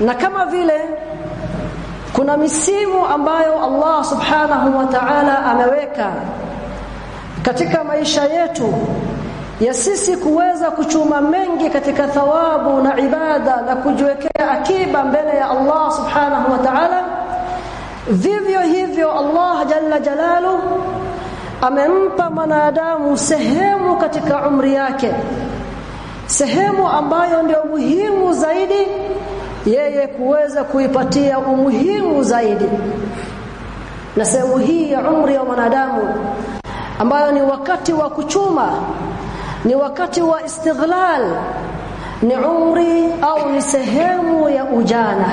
na kama vile kuna misimu ambayo Allah subhanahu wa ta'ala ameweka katika maisha yetu ya sisi kuweza kuchuma mengi katika thawabu na ibada na kujiwekea akiba mbele ya Allah subhanahu wa ta'ala vivyo hivyo Allah jalla jalalu amempa mwanadamu sehemu katika umri yake sehemu ambayo ndio muhimu zaidi yeye kuweza kuipatia umuhimu zaidi. Na sehemu hii ya umri wa mwanadamu ambayo ni wakati wa kuchuma ni wakati wa istighlal ni umri au ni sehemu ya ujana.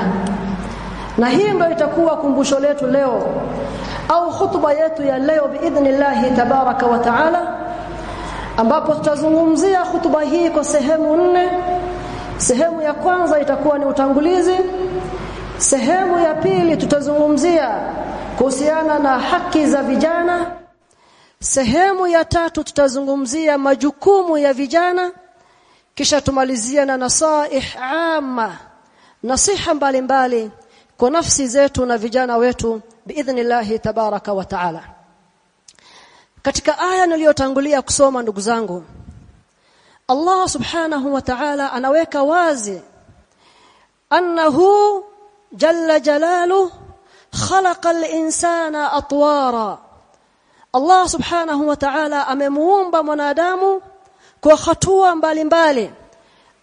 Na hii ndio itakuwa kumbusho letu leo au hutuba yetu ya leo biidhnillah tabaraka wa ambapo tutazungumzia hutuba hii kwa sehemu nne sehemu ya kwanza itakuwa ni utangulizi. Sehemu ya pili tutazungumzia kuhusiana na haki za vijana. Sehemu ya tatu tutazungumzia majukumu ya vijana. Kisha tumalizia na nasaih amma nasiha mbalimbali kwa nafsi zetu na vijana wetu biidhnillah tabaraka wa taala. Katika aya niliyotangulia kusoma ndugu zangu Allah subhanahu wa ta'ala anaweka wazi annahu jalla jalalu khalaqa al-insana atwara. Allah subhanahu wa ta'ala amemuumba mwanadamu kwa hatua mbalimbali.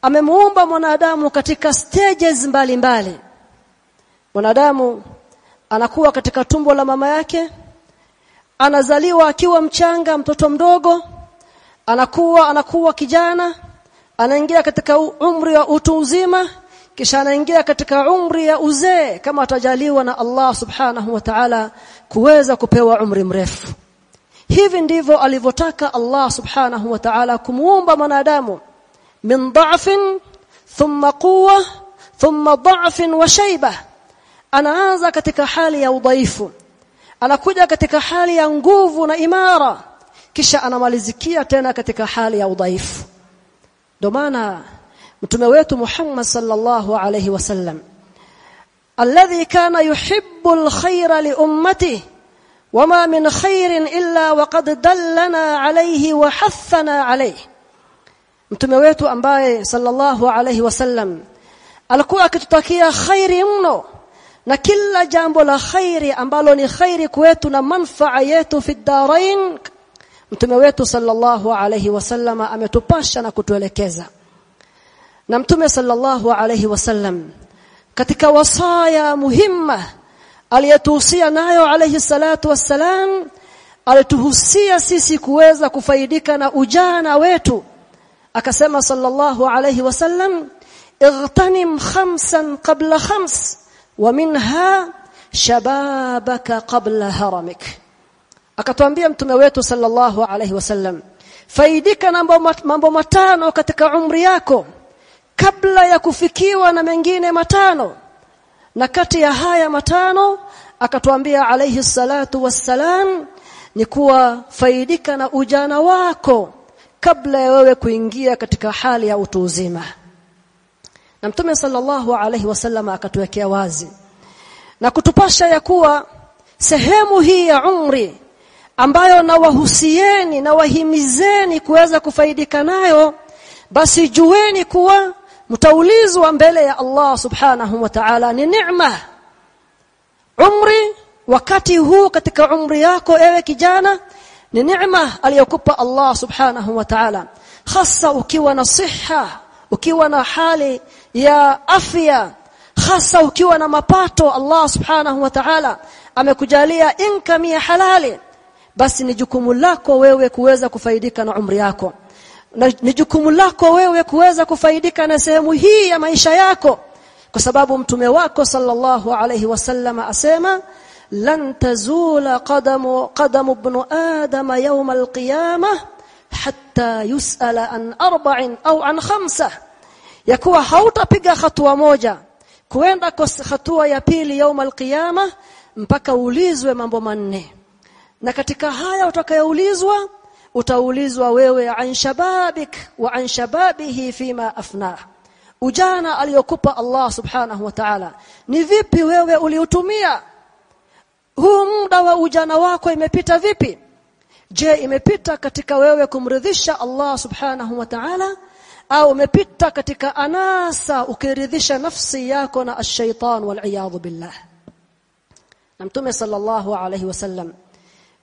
Amemuumba mwanadamu katika stages mbalimbali. Mwanadamu anakuwa katika tumbo la mama yake anazaliwa akiwa mchanga mtoto mdogo anakuwa anakuwa kijana anaingia katika umri wa utu uzima kisha anaingia katika umri ya uzee kama atajaliwa na Allah subhanahu wa ta'ala kuweza kupewa umri mrefu. Hivi ndivyo alivyotaka Allah subhanahu wa ta'ala kumuumba mwanadamu. Min dha'fin thumma quwwa thumma dha'fin wa shayba. Anaanza katika hali ya udhaifu. Anakuja katika hali ya nguvu na imara kisha anamalizikia tena katika hali ya udhaifu ndio maana mtume wetu Muhammad sallallahu alayhi wasallam alladhi kana yuhibbu alkhayra li ummatihi wama min khairin illa waqad dallana alayhi wa hathana alayhi mtume wetu ambaye sallallahu alayhi wasallam alikuwa akitutakia khairi mno na kila jambo la khairi ambalo ni khairi kwetu na manfaa yetu fi darain mtume wetu sallallahu alayhi wasallam ametupasha na kutuelekeza na mtume sallallahu alayhi wasallam katika wasaya muhimma aliyetuhusia nayo alayhi salatu wassalam alituhusia sisi kuweza kufaidika na ujana wetu akasema sallallahu alayhi wasallam اغتنم خمسا قبل خمس ومنها شبابك قبل هرمك akatuambia mtume wetu sallallahu alayhi wasallam faidika na mambo matano katika umri yako kabla ya kufikiwa na mengine matano. Na kati ya haya matano akatwambia alaihi salatu wassalam ni kuwa faidika na ujana wako kabla ya wewe kuingia katika hali ya utu uzima. Na mtume sallallahu alayhi wasallam akatuwekea wazi na kutupasha ya kuwa sehemu hii ya umri ambayo nawahusieni na wahimizeni kuweza kufaidika nayo basi jueni kuwa mtaulizwa mbele ya Allah subhanahu wa ta'ala ni neema umri wakati huu katika umri yako ewe kijana ni neema aliyokupa Allah subhanahu wa ta'ala hasa ukiwa na siha ukiwa na hali ya afya hasa ukiwa na mapato Allah subhanahu wa ta'ala amekujalia income ya halali basi ni jukumu lako wewe kuweza kufaidika na umri yako na ni jukumu lako wewe kuweza kufaidika na sehemu hii ya maisha yako kwa sababu mtume wako sallallahu alayhi wasallam asema lan tazula qadamu qadamu ibn adam yawm alqiyamah hatta yusala an arba'in au an khamsa yakuwa hautapiga hatua moja kuenda hatua ya pili يوم القيامه mpaka ulizwe mambo manne na katika haya utakayoulizwa utaulizwa wewe an shababik wa an shababihi fima afna. Ujana aliyokupa Allah subhanahu wa ta'ala ni vipi wewe uliutumia? Huu muda wa ujana wako imepita vipi? Je imepita katika wewe kumridhisha Allah subhanahu wa ta'ala au umepita katika anasa ukiridhisha nafsi yako na ash-shaytan wal billah? Na mtume sallallahu alayhi wasallam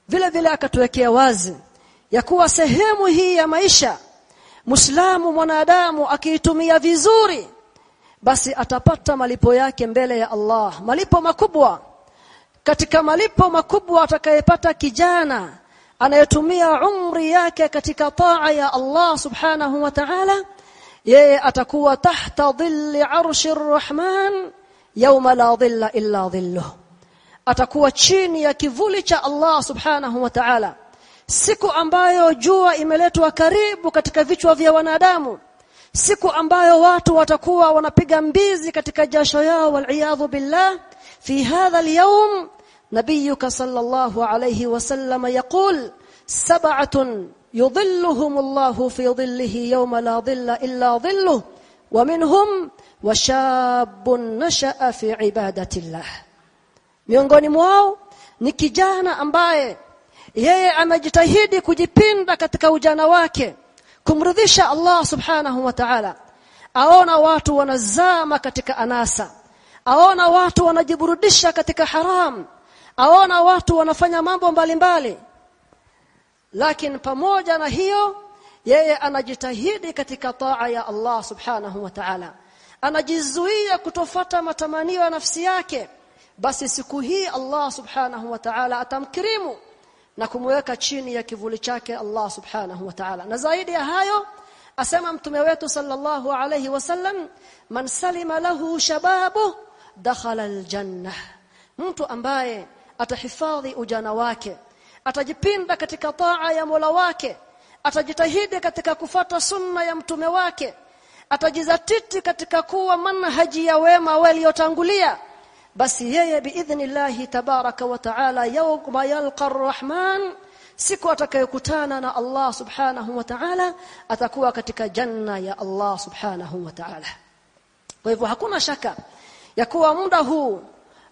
vile vile akatuwekea wazi ya kuwa sehemu hii ya maisha Muislamu mwanadamu akiitumia vizuri basi atapata malipo yake mbele ya Allah malipo makubwa katika malipo makubwa atakayepata kijana anayetumia umri yake katika taa ya Allah subhanahu wa ta'ala yeye atakuwa tahta dhilli arshi arrahman yawma la dhilla illa dhilluh atakuwa chini ya kivuli cha Allah subhanahu wa ta'ala siku ambayo jua imeletwa karibu katika vichwa vya wanadamu siku ambayo watu watakuwa wanapiga mbizi katika jasho yao wal billah fi hadha al-yawm nabiyuka sallallahu alayhi wasallam yaqul sab'atun yudhilluhum Allah fi dhillihi yawma la dhilla illa dhilluh wa minhum washabun nasha'a fi ibadati Allah miongoni mwao ni kijana ambaye yeye anajitahidi kujipinda katika ujana wake kumridhisha Allah subhanahu wa ta'ala. Aona watu wanazama katika anasa. Aona watu wanajiburudisha katika haram. Aona watu wanafanya mambo mbalimbali. Lakini pamoja na hiyo yeye anajitahidi katika taa ya Allah subhanahu wa ta'ala. Anajizuia kutofata matamanio ya nafsi yake basi siku hii Allah subhanahu wa ta'ala atamkirimu na kumweka chini ya kivuli chake Allah subhanahu wa ta'ala. Na zaidi ya hayo asema mtume wetu sallallahu alayhi wasallam man salima lahu shababu dakhala aljanna mtu ambaye atahifadhi ujana wake atajipinda katika taa ya Mola wake atajitahidi katika kufata sunna ya mtume wake atajizatiti katika kuwa manhaji ya wema waliotangulia basi yeye biidhnillahi tabaraka wa taala yawma yalqa arrahman siku atakayokutana na Allah subhanahu wa ta'ala atakuwa katika janna ya Allah subhanahu wa ta'ala. Kwa hivyo hakuna shaka ya kuwa muda huu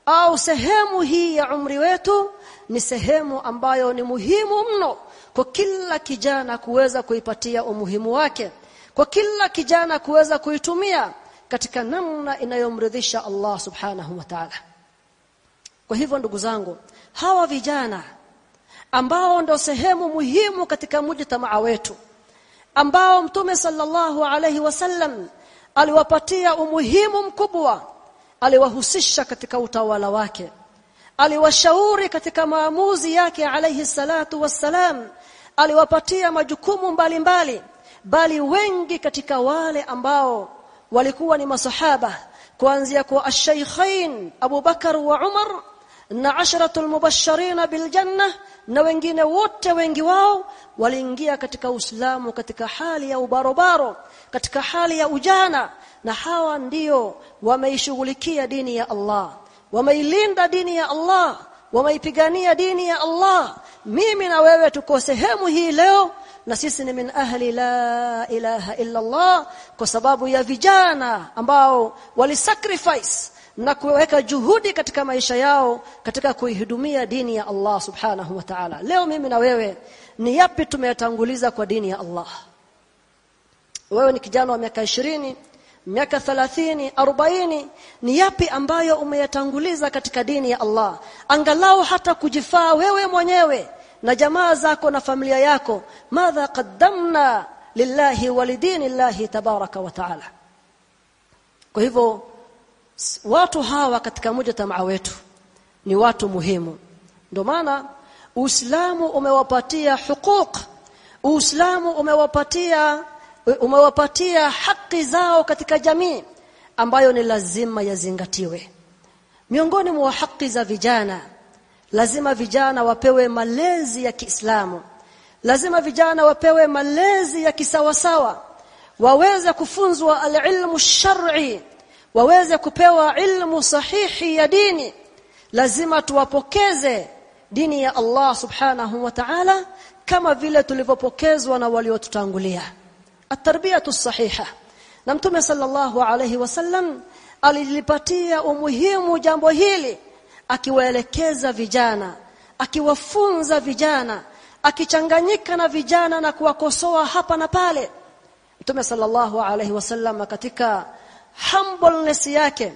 au sehemu hii ya umri wetu ni sehemu ambayo ni muhimu mno kwa kila kijana kuweza kuipatia umuhimu wake kwa kila kijana kuweza kuitumia katika namna inayomridhisha Allah subhanahu wa ta'ala. Kwa hivyo ndugu zangu hawa vijana ambao ndo sehemu muhimu katika mujtamaa wetu ambao mtume sallallahu alayhi wasallam aliwapatia umuhimu mkubwa aliwahusisha katika utawala wake aliwashauri katika maamuzi yake alayhi salatu wassalam aliwapatia majukumu mbalimbali mbali, bali wengi katika wale ambao walikuwa ni masahaba kuanzia kwa ash-shaykhain Abu Bakar wa Umar na asharatul mubashirin bil na wengine wote wengi wao waliingia katika Uislamu katika hali ya ubarobaro katika hali ya ujana na hawa ndio wameishughulikia dini ya Allah. Wameilinda dini ya Allah wameipigania dini ya Allah. Mimi na wewe tuko sehemu hii leo na sisi ni min ahli la ilaha illa Allah kwa sababu ya vijana ambao walisacrifice na kuweka juhudi katika maisha yao katika kuihudumia dini ya Allah subhanahu wa ta'ala. Leo mimi na wewe ni yapi tumeyatanguliza kwa dini ya Allah? Wewe ni kijana wa miaka 20 miaka 30 40 ni yapi ambayo umeyatanguliza katika dini ya Allah? Angalau hata kujifaa wewe mwenyewe na jamaa zako na familia yako madha qaddamna lillahi walidinillahi tabaraka wa taala. Kwa hivyo watu hawa katika mujtamaa wetu ni watu muhimu. Ndio maana Uislamu umewapatia hukuk Uislamu umewapatia umewapatia haki zao katika jamii ambayo ni lazima yazingatiwe. Miongoni mwa haki za vijana lazima vijana wapewe malezi ya Kiislamu. Lazima vijana wapewe malezi ya kisawasawa. Waweze kufunzwa alilmu shar'i. Waweze kupewa ilmu sahihi ya dini. Lazima tuwapokeze dini ya Allah subhanahu wa ta'ala kama vile tulivyopokezwa na waliotutangulia. At-tarbiyatu sahiha. Na mtume sallallahu alayhi wasallam alilipatia umuhimu jambo hili akiwaelekeza vijana akiwafunza vijana akichanganyika na vijana na kuwakosoa hapa na pale. Mtume sallallahu alayhi wasallam katika humbleness yake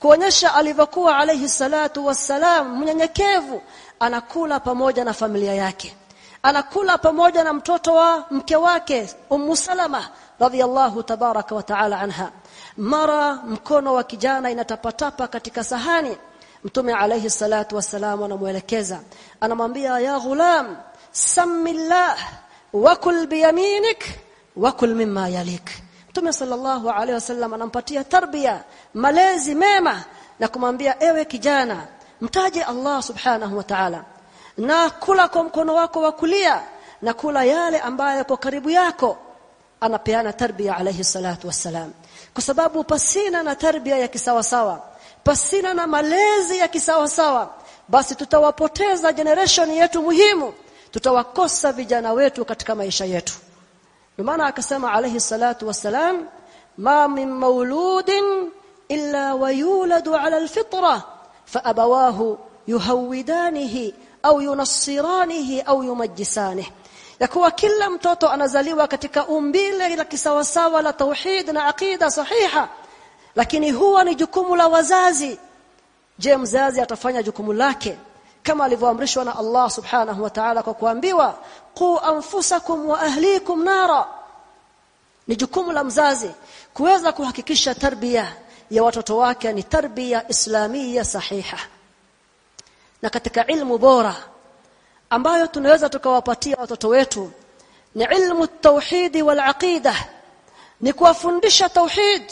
kuonyesha alivyokuwa alaihi salatu wassalam mnyenyekevu anakula pamoja na familia yake. Anakula pamoja na mtoto wa mke wake ummu salama radhiyallahu tabaraka wa taala anha. Mara mkono wa kijana inatapatapa katika sahani mtume alayhi salatu wassalam anamuelekeza anamwambia ya ghulam samillah wakul biyaminik wakul mimma yalik mtume sallallahu alayhi wasallam anampatia tarbia malezi mema na kumwambia ewe kijana mtaje Allah subhanahu wa ta'ala na kula kwa mkono wako wa kulia na kula yale ambayo yako karibu yako anapeana tarbia alayhi salatu wassalam kwa sababu pasina na tarbia ya kisawasawa pasina na malezi ya kisawasawa basi tutawapoteza generation yetu muhimu tutawakosa vijana wetu katika maisha yetu ndio maana akasema alayhi salatu wassalam ma min mauludin illa wayuladu ala alfitra faabawahu yuhawidanihi au yunassiranihi au yumajjisanihi ya kuwa kila mtoto anazaliwa katika umbile la kisawasawa la tauhid na aqida sahiha lakini huwa ni jukumu la wazazi. Je mzazi atafanya jukumu lake? Kama alivyoamrishwa na Allah subhanahu wa ta'ala kwa kuambiwa qu anfusakum wa ahlikum nara. Ni jukumu la mzazi kuweza kuhakikisha tarbia ya watoto wake ni tarbia islamia sahiha. Na katika ilmu bora ambayo tunaweza tukawapatia watoto wetu ni ilmu tauhidi wal aqida ni kuwafundisha tauhid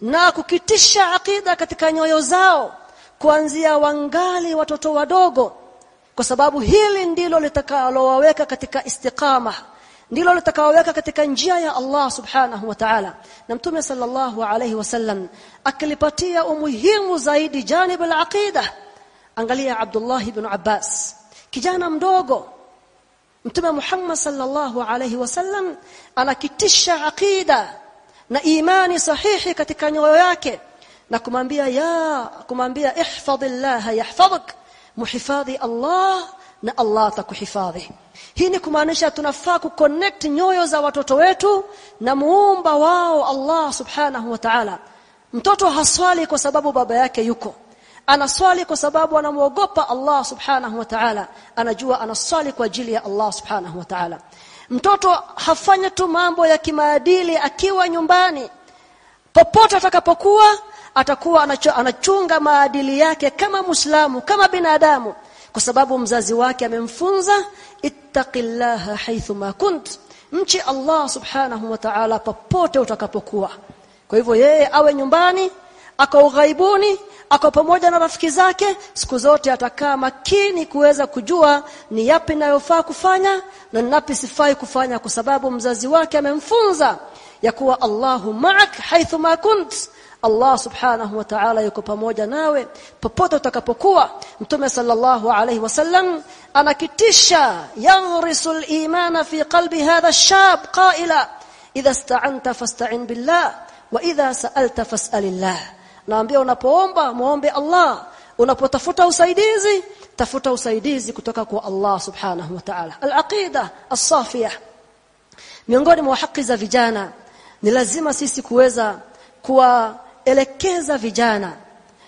na kukitisha aqida katika nyoyo zao kuanzia wangali watoto wadogo kwa sababu hili ndilo litakalowaweka katika istiqama ndilo litakalowaweka katika njia ya Allah subhanahu wa ta'ala. Na mtume sallallahu alayhi wasallam akilipatia umuhimu zaidi janib al-aqida angalia Abdullah ibn Abbas kijana mdogo. Mtume Muhammad sallallahu alayhi wasallam anakitisha aqida na imani sahihi katika nyoyo yake na kumwambia ya kumwambia ihfadhillah yahfadhuk muhifadhi Allah na Allah atakuhifadhi. Hii ni kumaanisha tunafaa kuconnect nyoyo za watoto wetu na muumba wao Allah subhanahu wa ta'ala. Mtoto haswali kwa sababu baba yake yuko. Anaswali kwa sababu anamwogopa Allah subhanahu wa ta'ala. Anajua anaswali kwa ajili ya Allah subhanahu wa ta'ala mtoto hafanya tu mambo ya kimaadili akiwa nyumbani. Popote atakapokuwa atakuwa anachunga maadili yake kama muislamu kama binadamu. Kwa sababu mzazi wake amemfunza ittaqillaha haythuma kunt. Mchi Allah subhanahu wa ta'ala popote utakapokuwa. Kwa hivyo yeye awe nyumbani ako ughaibuni ako pamoja na rafiki zake siku zote atakaa makini kuweza kujua ni yapi nayofaa kufanya na napi sifai kufanya kwa sababu mzazi wake amemfunza ya kuwa Allahu ma'ak haithu ma kunt Allah subhanahu wa ta'ala yuko pamoja nawe popote utakapokuwa mtume sallallahu alayhi wasallam anakitisha yangrisul imana fi qalbi hadha ash-shab qaila idha ista'anta fasta'in billah wa idha sa'alta fas'alillah naambia unapoomba muombe Allah. Unapotafuta usaidizi tafuta usaidizi kutoka kwa Allah subhanahu wa ta'ala. Al-aqida as-safiyah. Miongoni mwa haki za vijana ni lazima sisi kuweza kuwaelekeza vijana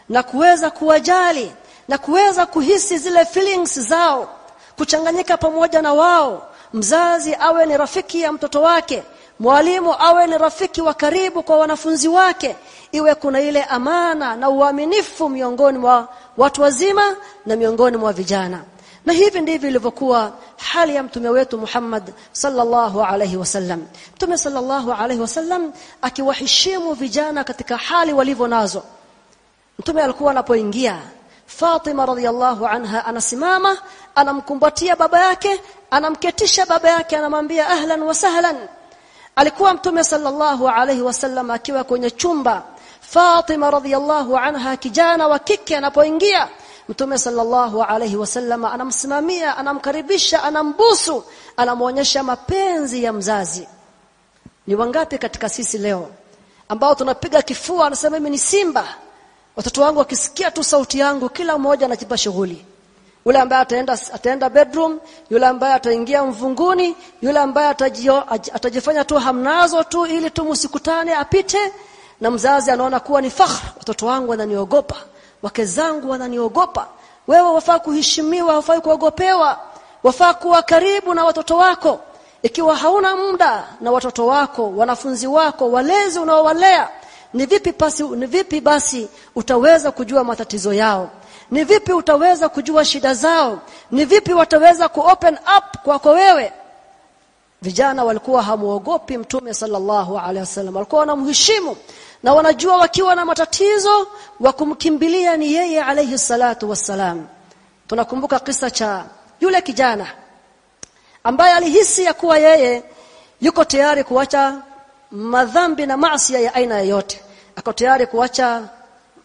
na kuweza kuwajali na kuweza kuhisi zile feelings zao. Kuchanganyika pamoja na wao. Mzazi awe ni rafiki ya mtoto wake mwalimu awe ni rafiki wa karibu kwa wanafunzi wake. Iwe kuna ile amana na uaminifu miongoni mwa watu wazima na miongoni mwa vijana. Na hivi ndivyo ilivyokuwa hali ya mtume wetu Muhammad sallallahu alaihi wasallam mtume sallallahu alaihi wasallam akiwaheshimu vijana katika hali walivyo nazo. Mtume alikuwa anapoingia Fatima radhiallahu anha anasimama anamkumbatia baba yake anamketisha baba yake anamwambia ahlan wa sahlan alikuwa mtume sallallahu alaihi wasallam akiwa kwenye chumba. Fatima radhiallahu anha kijana wa kike anapoingia Mtume sallallahu alaihi wasallam anamsimamia anamkaribisha anambusu anamuonyesha mapenzi ya mzazi. Ni wangapi katika sisi leo ambao tunapiga kifua anasema mimi ni simba? Watoto wangu wakisikia tu sauti yangu kila mmoja anajipa shughuli yule ambaye ataenda ataenda bedroom yule ambaye ataingia mvunguni yule ambaye atajifanya tu hamnazo tu ili tu msikutane apite na mzazi anaona kuwa ni fakhr watoto wangu wananiogopa wake zangu wananiogopa. Wewe wafaa kuheshimiwa wafaa kuogopewa wafaa kuwa karibu na watoto wako. Ikiwa hauna muda na watoto wako wanafunzi wako walezi unaowalea ni vipi basi ni vipi basi utaweza kujua matatizo yao ni vipi utaweza kujua shida zao? Ni vipi wataweza kuopen up kwako wewe? Vijana walikuwa hamuogopi mtume sallallahu alaihi wasallam. Walikuwa wanamheshimu na wanajua wakiwa na matatizo wa kumkimbilia ni yeye alaihi salatu wassalam. Tunakumbuka kisa cha yule kijana ambaye alihisi ya kuwa yeye yuko tayari kuacha madhambi na maasi ya aina yoyote. Ako tayari kuacha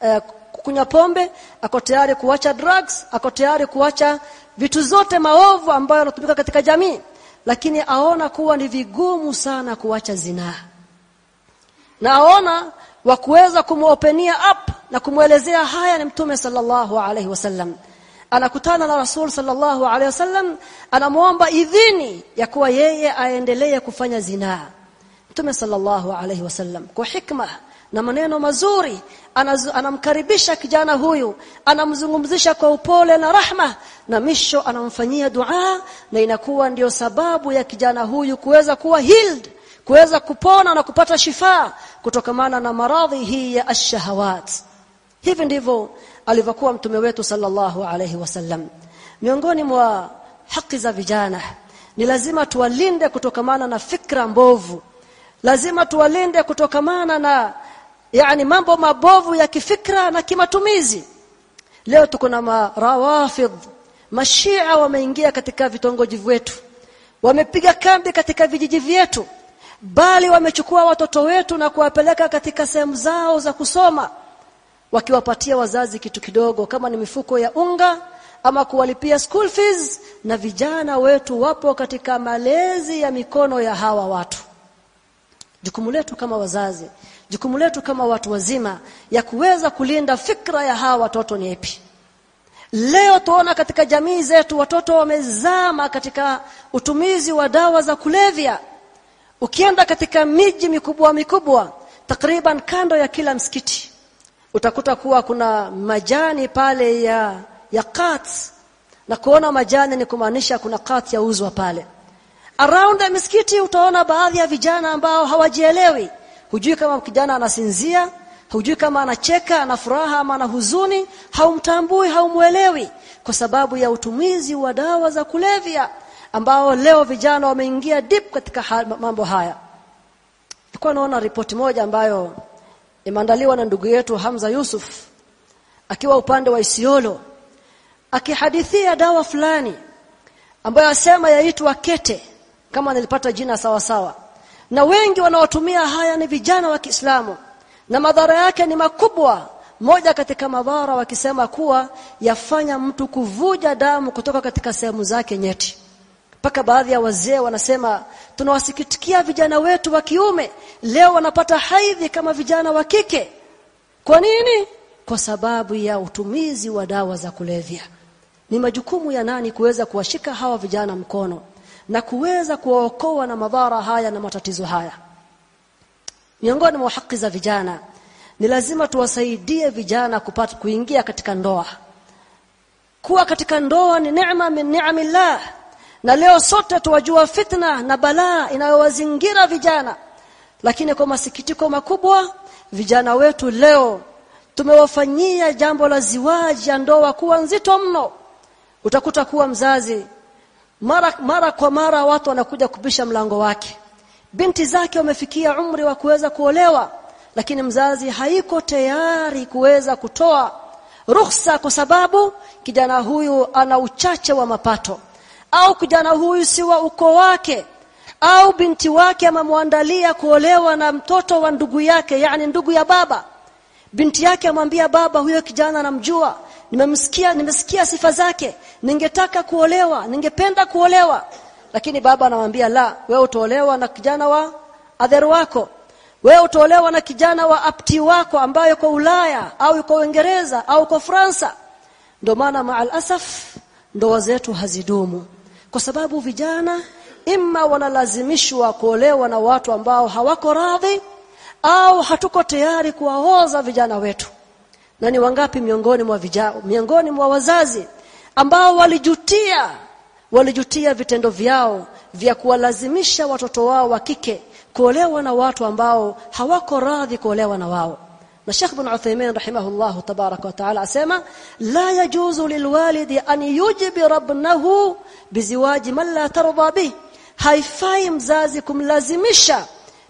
uh, kunywa pombe ako tayari kuacha drugs ako tayari kuacha vitu zote maovu ambayo yanatumika katika jamii. Lakini aona kuwa ni vigumu sana kuacha zinaa. Na aona wa kuweza kumuopenia up na kumwelezea haya ni mtume sallallahu alaihi wasallam. Anakutana na rasul sallallahu alaihi wasallam anamuomba idhini ya kuwa yeye aendelee kufanya zinaa. Mtume sallallahu alaihi wasallam kwa hikma na maneno mazuri anamkaribisha kijana huyu anamzungumzisha kwa upole na rahma na misho anamfanyia dua na inakuwa ndiyo sababu ya kijana huyu kuweza kuwa healed kuweza kupona na kupata shifa kutokamana na maradhi hii ya ashahawat hivi ndivyo alivyokuwa mtume wetu sallallahu alayhi wasallam. Miongoni mwa haki za vijana ni lazima tuwalinde kutokamana na fikra mbovu. Lazima tuwalinde kutokamana na yani mambo mabovu ya kifikra na kimatumizi. Leo tuko na marawafidh mashia wameingia katika vitongoji vyetu. Wamepiga kambi katika vijiji vyetu. Bali wamechukua watoto wetu na kuwapeleka katika sehemu zao za kusoma. Wakiwapatia wazazi kitu kidogo kama ni mifuko ya unga ama kuwalipia school fees na vijana wetu wapo katika malezi ya mikono ya hawa watu. Jukumu letu kama wazazi jukumu letu kama watu wazima ya kuweza kulinda fikra ya hawa watoto ni ipi? Leo tuona katika jamii zetu watoto wamezama katika utumizi wa dawa za kulevya. Ukienda katika miji mikubwa mikubwa takriban kando ya kila msikiti utakuta kuwa kuna majani pale ya ya kat na kuona majani ni kumaanisha kuna kat yauzwa pale. Around the misikiti utaona baadhi ya vijana ambao hawajielewi hujui kama kijana anasinzia hujui kama anacheka ana furaha ama ana huzuni haumtambui haumuelewi kwa sababu ya utumizi wa dawa za kulevya ambao leo vijana wameingia deep katika mambo haya. Nilikuwa naona ripoti moja ambayo imeandaliwa na ndugu yetu Hamza Yusuf akiwa upande wa Isiolo akihadithia dawa fulani ambayo asema yaitwa kete kama nilipata jina sawa sawa na wengi wanaotumia haya ni vijana wa Kiislamu. Na madhara yake ni makubwa. Moja katika madhara wakisema kuwa yafanya mtu kuvuja damu kutoka katika sehemu zake nyeti. Mpaka baadhi ya wazee wanasema tunawasikitikia vijana wetu wa kiume. Leo wanapata haidhi kama vijana wa kike. Kwa nini? Kwa sababu ya utumizi wa dawa za kulevya. Ni majukumu ya nani kuweza kuwashika hawa vijana mkono na kuweza kuwaokoa na madhara haya na matatizo haya. Miongoni mwa haki za vijana ni lazima tuwasaidie vijana kupata kuingia katika ndoa. Kuwa katika ndoa ni neema min ni'amillah na leo sote tuwajua fitna na balaa inayowazingira vijana. Lakini kwa masikitiko makubwa vijana wetu leo tumewafanyia jambo la ziwaji ya ndoa kuwa nzito mno. Utakuta kuwa mzazi mara mara kwa mara watu wanakuja kupisha mlango wake. Binti zake wamefikia umri wa kuweza kuolewa lakini mzazi haiko tayari kuweza kutoa ruhusa kwa sababu kijana huyu ana uchache wa mapato. Au kijana huyu si wa ukoo wake au binti wake amemwandalia kuolewa na mtoto wa ndugu yake yani ndugu ya baba. Binti yake amwambia baba huyo kijana namjua. Nimemsikia nimesikia sifa zake ningetaka kuolewa ningependa kuolewa. Lakini baba anamwambia la wewe utaolewa na kijana wa adher wako. Wewe utaolewa na kijana wa apti wako ambayo kwa Ulaya au kwa Uingereza au kwa Fransa. Ndio maana maal asaf ndoa zetu hazidumu. Kwa sababu vijana imma wanalazimishwa kuolewa na watu ambao hawako radhi au hatuko tayari kuwaoza vijana wetu. Na ni wangapi miongoni mwa vijana miongoni mwa wazazi ambao walijutia walijutia vitendo vyao vya kuwalazimisha watoto wao wa kike kuolewa na watu ambao hawako radhi kuolewa na wao. Na Sheikh Ibn Uthaymeen rahimahullah tabarak wa taala asema la yajuzu lilwalidi an yujibi rabnahu biziwaji man la tarda bih haifai mzazi kumlazimisha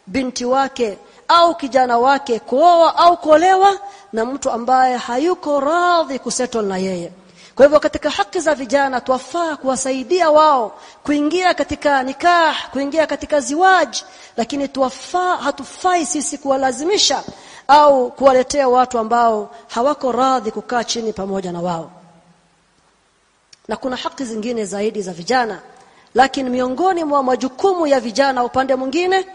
binti wake au kijana wake kuoa au kuolewa na mtu ambaye hayuko radhi kusettle na yeye kwa hivyo katika haki za vijana tuwafaa kuwasaidia wao kuingia katika nikah kuingia katika ziwaji lakini tuwafaa hatufai sisi kuwalazimisha au kuwaletea watu ambao hawako radhi kukaa chini pamoja na wao. Na kuna haki zingine zaidi za vijana lakini miongoni mwa majukumu ya vijana upande mwingine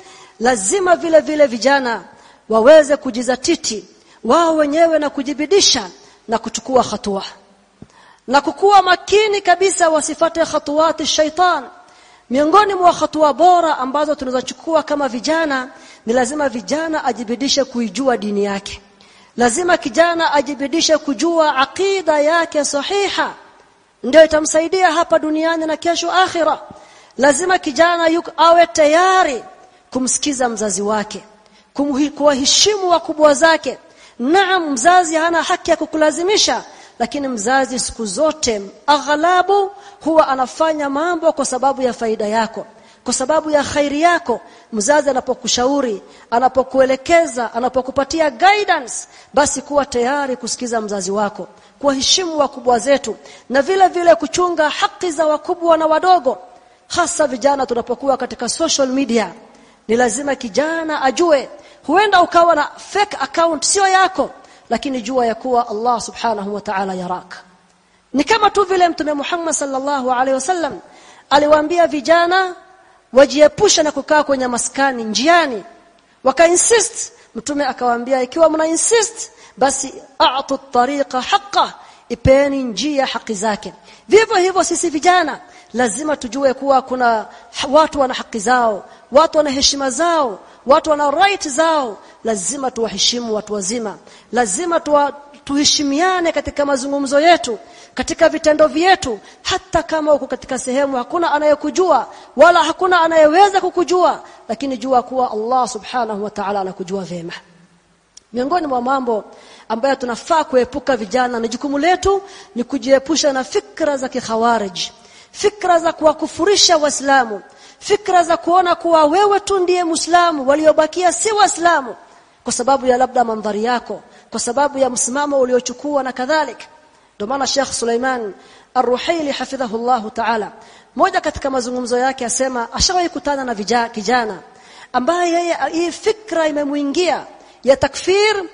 lazima vile vile vijana waweze kujizatiti wao wenyewe na kujibidisha na kuchukua hatua na kukuwa makini kabisa wasifate khatuwati shaitan. Miongoni mwa hatua bora ambazo tunazochukua kama vijana ni lazima vijana ajibidishe kuijua dini yake. Lazima kijana ajibidishe kujua aqida yake sahiha. Ndio itamsaidia hapa duniani na kesho akhira. Lazima kijana yuk awe tayari kumsikiza mzazi wake kuwaheshimu wakubwa zake. Naam mzazi hana haki ya kukulazimisha lakini mzazi siku zote aghalabu huwa anafanya mambo kwa sababu ya faida yako kwa sababu ya khairi yako. Mzazi anapokushauri anapokuelekeza anapokupatia guidance basi kuwa tayari kusikiza mzazi wako kuwaheshimu wakubwa zetu na vile vile kuchunga haki za wakubwa na wadogo. Hasa vijana tunapokuwa katika social media ni lazima kijana ajue huenda ukawa na fake account sio yako lakini jua ya kuwa Allah subhanahu wa ta'ala yaraka ni kama tu vile mtume Muhammad sallallahu alaihi wasallam aliwaambia vijana wajiepusha na kukaa kwenye maskani njiani wakainsist mtume akawaambia ikiwa mna insist basi a'tu at-tariqa haqqa ipeni njia haki zake vivyo hivyo sisi vijana lazima tujue kuwa kuna watu wana haki zao watu wana heshima zao watu wana right zao. Lazima tuwaheshimu watu wazima. Lazima tuwa, tuheshimiane katika mazungumzo yetu katika vitendo vyetu. Hata kama uko katika sehemu hakuna anayekujua wala hakuna anayeweza kukujua lakini jua kuwa Allah subhanahu wa ta'ala anakujua vema miongoni mwa mambo ambayo tunafaa kuepuka vijana na jukumu letu ni kujiepusha na fikra za kikhawarij fikra za kuwakufurisha waislamu fikra za kuona kuwa wewe tu ndiye muislamu waliobakia si waislamu kwa sababu ya labda mandhari yako kwa sababu ya msimamo uliochukua na kadhalika ndio maana Sheikh Suleiman Ar-Ruhaili hafidhahullahu ta'ala moja katika mazungumzo yake asema ashawahi kutana na vijana kijana ambaye yeye hii fikra imemuingia ya takfir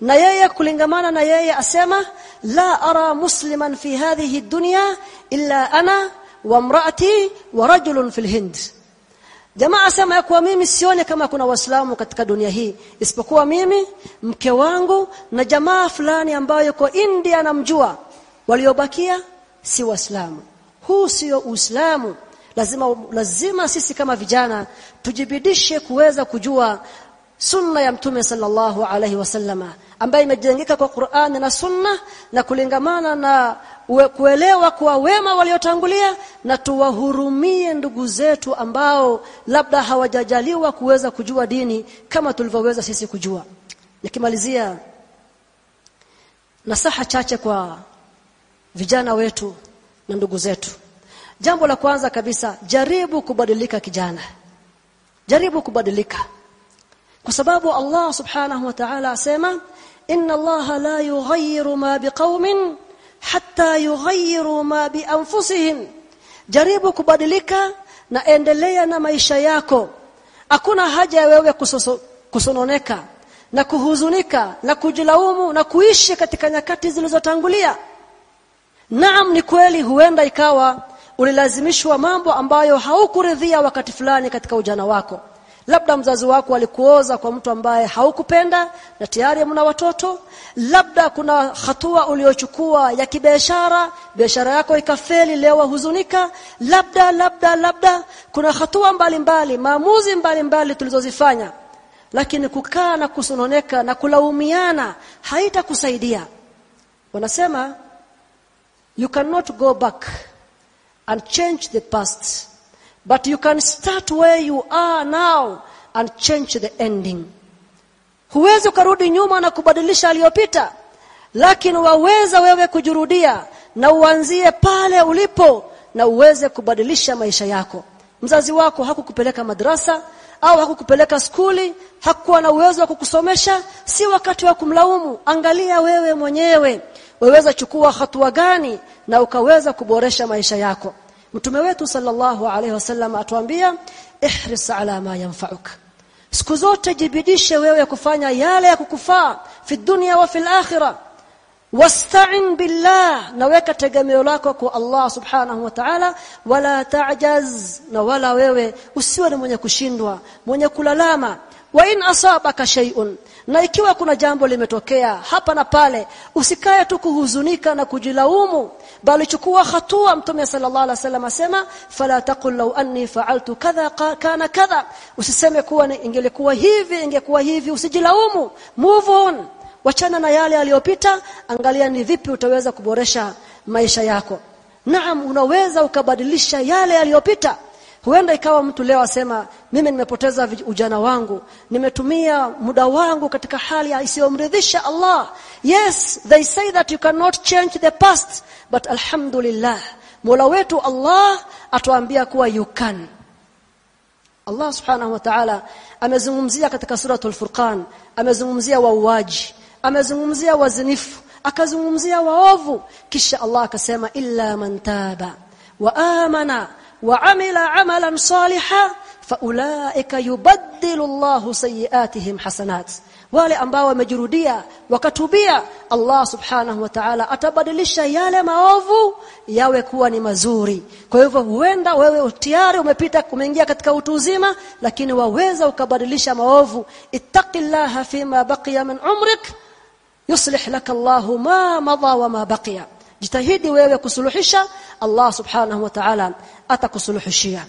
na yeye kulingamana na yeye asema la ara musliman fi hadhihi dunya illa ana wa mraati wa rajulun fil hind. Jamaa asema ya kuwa mimi sione kama kuna waislamu katika dunia hii isipokuwa mimi mke wangu na jamaa fulani ambayo yuko India namjua waliobakia si waislamu. Huu sio uislamu. Lazima lazima sisi kama vijana tujibidishe kuweza kujua sunna ya mtume sallallahu alaihi wasallama ambayo imejengeka kwa Qur'an na sunna na kulingamana na kuelewa kwa wema waliotangulia na tuwahurumie ndugu zetu ambao labda hawajajaliwa kuweza kujua dini kama tulivyoweza sisi kujua. Nikimalizia nasaha chache kwa vijana wetu na ndugu zetu. Jambo la kwanza kabisa jaribu kubadilika kijana. Jaribu kubadilika. Kwa sababu Allah subhanahu wa ta'ala asema inna Allah la yughayyiru ma biqaumin hatta yughayyiru ma bi anfusihim. Jaribu kubadilika na endelea na maisha yako. Hakuna haja ya wewe kusoso, kusononeka na kuhuzunika na kujilaumu na kuishi katika nyakati zilizotangulia. Naam ni kweli huenda ikawa ulilazimishwa mambo ambayo haukuridhia wakati fulani katika ujana wako labda mzazi wako alikuoza kwa mtu ambaye haukupenda na tayari mna watoto. Labda kuna hatua uliochukua ya kibiashara biashara yako ikafeli leo wahuzunika. Labda labda labda kuna hatua mbalimbali maamuzi mbalimbali tulizozifanya. Lakini kukaa na kusononeka na kulaumiana haitakusaidia. Wanasema you cannot go back and change the past but you can start where you are now and change the ending. Huwezi ukarudi nyuma na kubadilisha aliyopita. Lakini waweza wewe kujurudia na uanzie pale ulipo na uweze kubadilisha maisha yako. Mzazi wako hakukupeleka madrasa au hakukupeleka skuli hakuwa na uwezo wa kukusomesha si wakati wa kumlaumu. Angalia wewe mwenyewe waweza chukua hatua gani na ukaweza kuboresha maisha yako mtume wetu sallallahu alaihi wasallam atuambia ihris ala ma yanfa'uk. Siku zote jibidishe wewe kufanya yale ya kukufaa fi dunya wa fil akhirah. Wasta'in billah naweka tegemeo lako kwa Allah subhanahu wa ta'ala. Wala ta'jaz na wala wewe usiwe mwenye kushindwa mwenye kulalama. Wa in asabaka shay'un na ikiwa kuna jambo limetokea hapa na pale usikae tu kuhuzunika na kujilaumu bali chukua hatua mtume sallallahu alaihi wasallam asema fala taqul law anni fa'altu kadha kana kadha. Usiseme kuwa ingelikuwa hivi ingekuwa hivi usijilaumu. Move on. Wachana na yale aliyopita angalia ni vipi utaweza kuboresha maisha yako. Naam unaweza ukabadilisha yale yaliyopita huenda ikawa mtu leo asema mimi nimepoteza ujana wangu. Nimetumia muda wangu katika hali isiyomridhisha Allah. Yes they say that you cannot change the past but alhamdulillah Mola wetu Allah atuambia kuwa you can. Allah subhanahu wa ta'ala amezungumzia katika suratul furqan amezungumzia wauaji amezungumzia wazinifu akazungumzia waovu. Kisha Allah akasema illa man taba wa amana amila amalan salihan faulaika yubaddilu Allahu sayiatihim hasanat wale ambao wamejurudia wakatubia Allah subhanahu wa ta'ala atabadilisha yale maovu yawe kuwa ni mazuri kwa hivyo huenda wewe tayari umepita kumeingia katika utu uzima lakini waweza ukabadilisha maovu ittaqillaha fima baqiya min umrik yuslih laka Allahu ma madha wa ma baqiya jitahidi wewe kusuluhisha Allah subhanahu wa ta'ala atakusuluhishia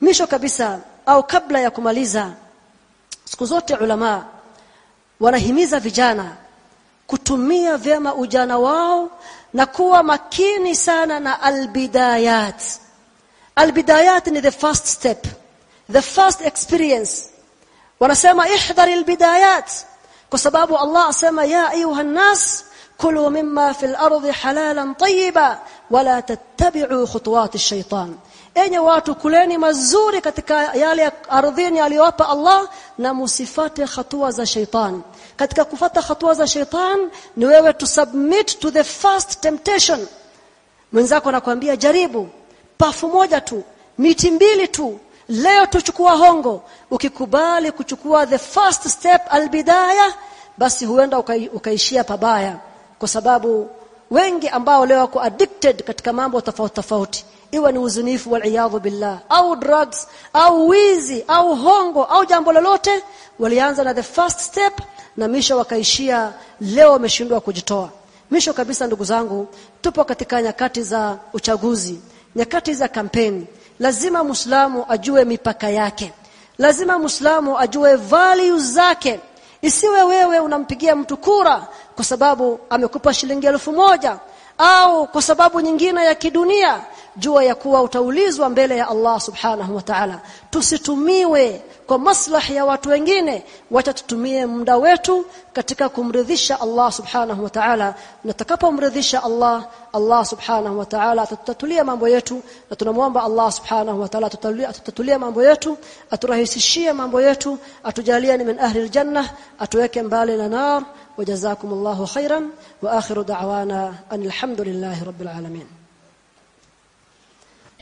misho kabisa au kabla ya kumaliza siku zote ulama wanahimiza vijana kutumia vyema ujana wao na kuwa makini sana na albidayat albidayat ni the first step the first experience wanasema ihdhar albidayat kwa sababu Allah asema ya ayuha nas kulu mimma fil ardi halalan tayyiba wala tattabi'u khutuwat ash-shaytan enye watu kuleni mazuri katika yale ardhini aliyowapa Allah na musifate hatua za shaitan. Katika kufata hatua za shaitan ni wewe to submit to the first temptation. Mwenzako anakuambia jaribu. Pafu moja tu. Miti mbili tu. Leo tuchukua hongo. Ukikubali kuchukua the first step albidaya basi huenda ukaishia pabaya kwa sababu wengi ambao leo wako addicted katika mambo tofauti tofauti. Iwe ni uzunifu wal billah au drugs au wizi au hongo au jambo lolote walianza na the first step na misho wakaishia leo wameshindwa kujitoa. Misho kabisa ndugu zangu tupo katika nyakati za uchaguzi nyakati za kampeni. Lazima muislamu ajue mipaka yake. Lazima muislamu ajue values zake. Isiwe wewe unampigia mtu kura kwa sababu amekupa shilingi elfu moja au kwa sababu nyingine ya kidunia jua ya kuwa utaulizwa mbele ya Allah subhanahu wa ta'ala. Tusitumiwe kwa maslahi ya watu wengine wacha tutumie muda wetu katika kumridhisha Allah subhanahu wa ta'ala. Na tutakapomridhisha Allah Allah subhanahu wa ta'ala atatatulia mambo yetu na tunamuomba Allah subhanahu wa ta'ala atatulia mambo yetu aturahisishie mambo yetu atujalie ni min ahli aljanna atuweke mbali na nar. Wajazakumullahu khairan wa akhiru da'wana anilhamdulillahi rabbil alamin.